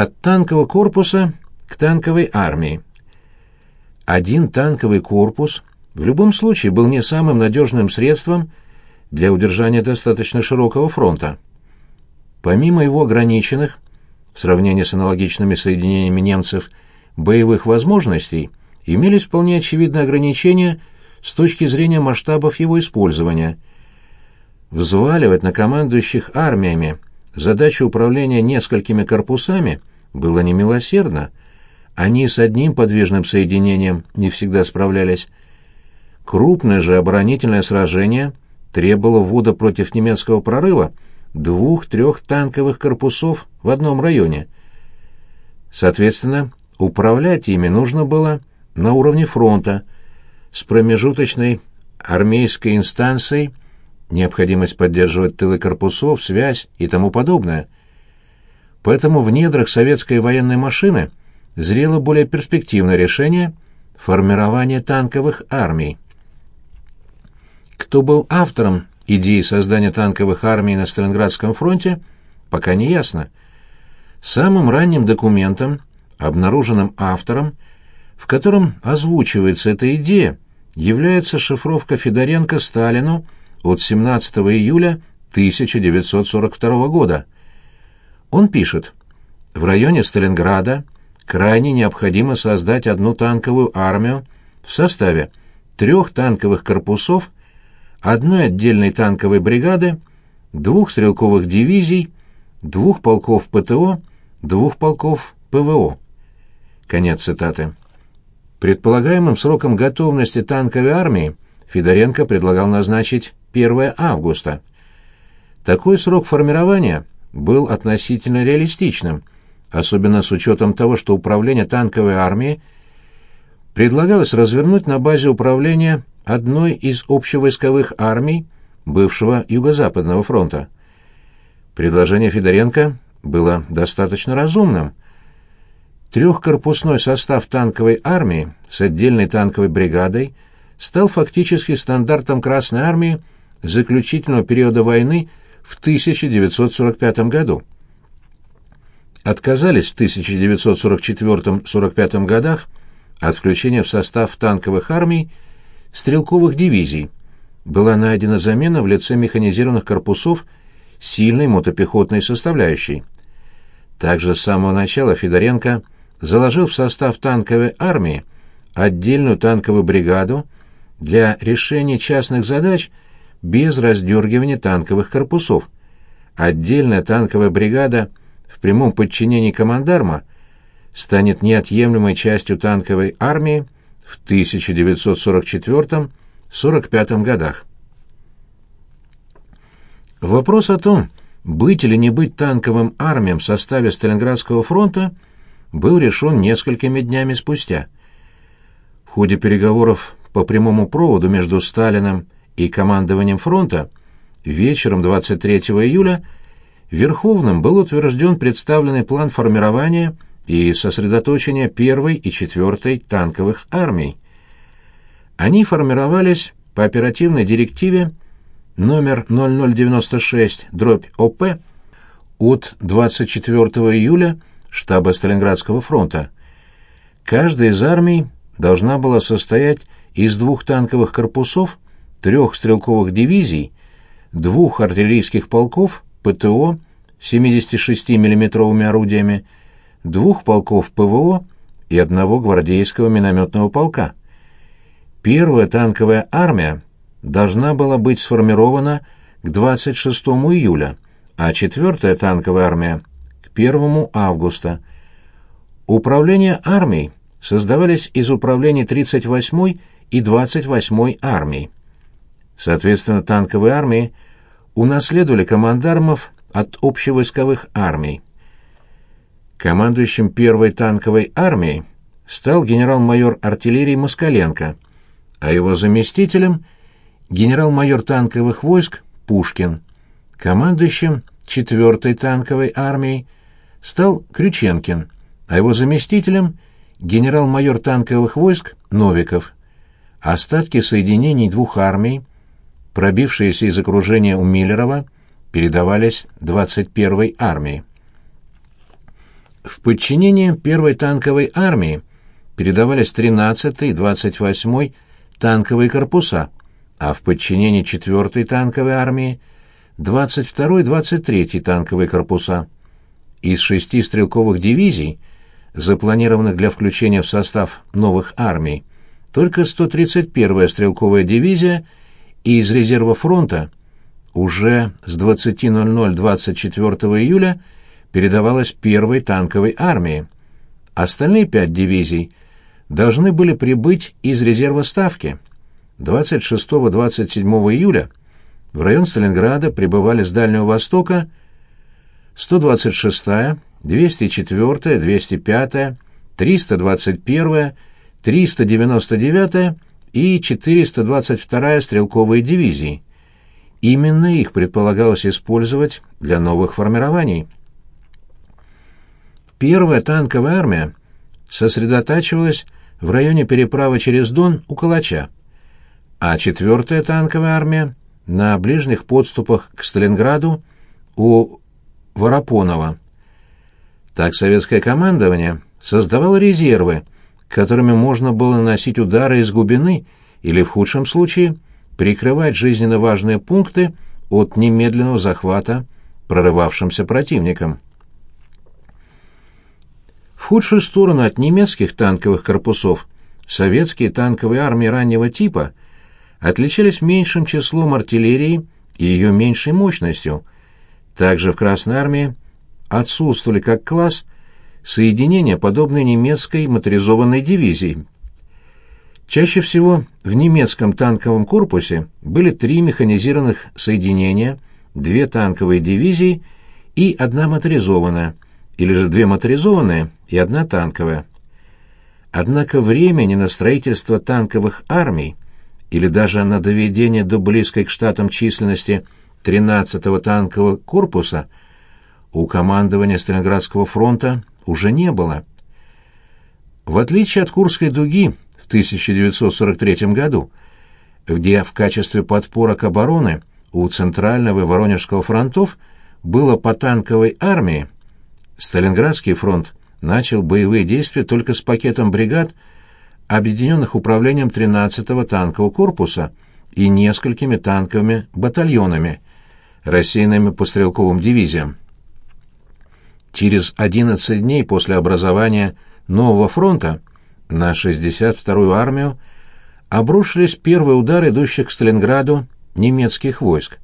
От танкового корпуса к танковой армии. Один танковый корпус в любом случае был не самым надежным средством для удержания достаточно широкого фронта. Помимо его ограниченных, в сравнении с аналогичными соединениями немцев, боевых возможностей, имелись вполне очевидные ограничения с точки зрения масштабов его использования. Взваливать на командующих армиями задачу управления несколькими корпусами было немилосердно. Они с одним подвижным соединением не всегда справлялись. Крупное же оборонительное сражение требовало ввода против немецкого прорыва двух-трех танковых корпусов в одном районе. Соответственно, управлять ими нужно было на уровне фронта, с промежуточной армейской инстанцией, необходимость поддерживать тылы корпусов, связь и тому подобное. Поэтому в недрах советской военной машины зрело более перспективное решение формирования танковых армий. Кто был автором идеи создания танковых армий на Сталинградском фронте, пока не ясно. Самым ранним документом, обнаруженным автором, в котором озвучивается эта идея, является шифровка Федоренко Сталину от 17 июля 1942 года. Он пишет, в районе Сталинграда крайне необходимо создать одну танковую армию в составе трех танковых корпусов одной отдельной танковой бригады, двух стрелковых дивизий, двух полков ПТО, двух полков ПВО. Конец цитаты. Предполагаемым сроком готовности танковой армии Федоренко предлагал назначить 1 августа. Такой срок формирования был относительно реалистичным, особенно с учетом того, что управление танковой армией предлагалось развернуть на базе управления одной из общевойсковых армий бывшего Юго-Западного фронта. Предложение Федоренко было достаточно разумным. Трехкорпусной состав танковой армии с отдельной танковой бригадой стал фактически стандартом Красной армии заключительного периода войны в 1945 году. Отказались в 1944-45 годах от включения в состав танковых армий стрелковых дивизий. Была найдена замена в лице механизированных корпусов сильной мотопехотной составляющей. Также с самого начала Федоренко заложил в состав танковой армии отдельную танковую бригаду для решения частных задач без раздергивания танковых корпусов. Отдельная танковая бригада в прямом подчинении командарма станет неотъемлемой частью танковой армии в 1944-45 годах. Вопрос о том, быть или не быть танковым армиям в составе Сталинградского фронта, был решен несколькими днями спустя. В ходе переговоров по прямому проводу между Сталиным и командованием фронта вечером 23 июля Верховным был утвержден представленный план формирования и сосредоточения первой и четвертой танковых армий. Они формировались по оперативной директиве номер 0096-ОП от 24 июля штаба Сталинградского фронта. Каждая из армий должна была состоять из двух танковых корпусов, трех стрелковых дивизий, двух артиллерийских полков ПТО 76 миллиметровыми орудиями, двух полков ПВО и одного гвардейского минометного полка. Первая танковая армия должна была быть сформирована к 26 июля, а четвертая танковая армия — к 1 августа. Управление армией создавались из управлений 38-й и 28-й армий. Соответственно, танковые армии унаследовали командармов от общевойсковых армий. Командующим первой танковой армией стал генерал-майор артиллерии Москаленко, а его заместителем — генерал-майор танковых войск Пушкин. Командующим четвертой танковой армией стал Крюченкин, а его заместителем — генерал-майор танковых войск Новиков. Остатки соединений двух армий, пробившиеся из окружения у Миллерова, передавались 21-й армии. В подчинение первой танковой армии передавались 13-й и 28-й танковые корпуса, а в подчинении 4-й танковой армии 22-й и 23-й танковые корпуса. Из шести стрелковых дивизий, запланированных для включения в состав новых армий, только 131-я стрелковая дивизия и из резерва фронта уже с 20.00 24 июля передавалась первой танковой армии. Остальные пять дивизий должны были прибыть из резерва Ставки. 26-27 июля в район Сталинграда прибывали с Дальнего Востока 126-я, 204-я, 205-я, 321-я, 399-я и 422-я стрелковые дивизии. Именно их предполагалось использовать для новых формирований. Первая танковая армия сосредотачивалась в районе переправы через Дон у Калача, а четвертая танковая армия на ближних подступах к Сталинграду у Воропонова. Так советское командование создавало резервы, которыми можно было наносить удары из глубины или, в худшем случае, прикрывать жизненно важные пункты от немедленного захвата прорывавшимся противником. В худшую сторону от немецких танковых корпусов советские танковые армии раннего типа отличались меньшим числом артиллерии и ее меньшей мощностью. Также в Красной армии отсутствовали как класс соединения, подобные немецкой моторизованной дивизии. Чаще всего в немецком танковом корпусе были три механизированных соединения, две танковые дивизии и одна моторизованная – или же две моторизованные и одна танковая. Однако времени на строительство танковых армий или даже на доведение до близкой к штатам численности 13-го танкового корпуса у командования Сталинградского фронта уже не было. В отличие от Курской дуги в 1943 году, где в качестве подпорок обороны у Центрального и Воронежского фронтов было по танковой армии, Сталинградский фронт начал боевые действия только с пакетом бригад, объединенных управлением 13-го танкового корпуса и несколькими танковыми батальонами, рассеянными по стрелковым дивизиям. Через 11 дней после образования нового фронта на 62-ю армию обрушились первые удары идущих к Сталинграду немецких войск.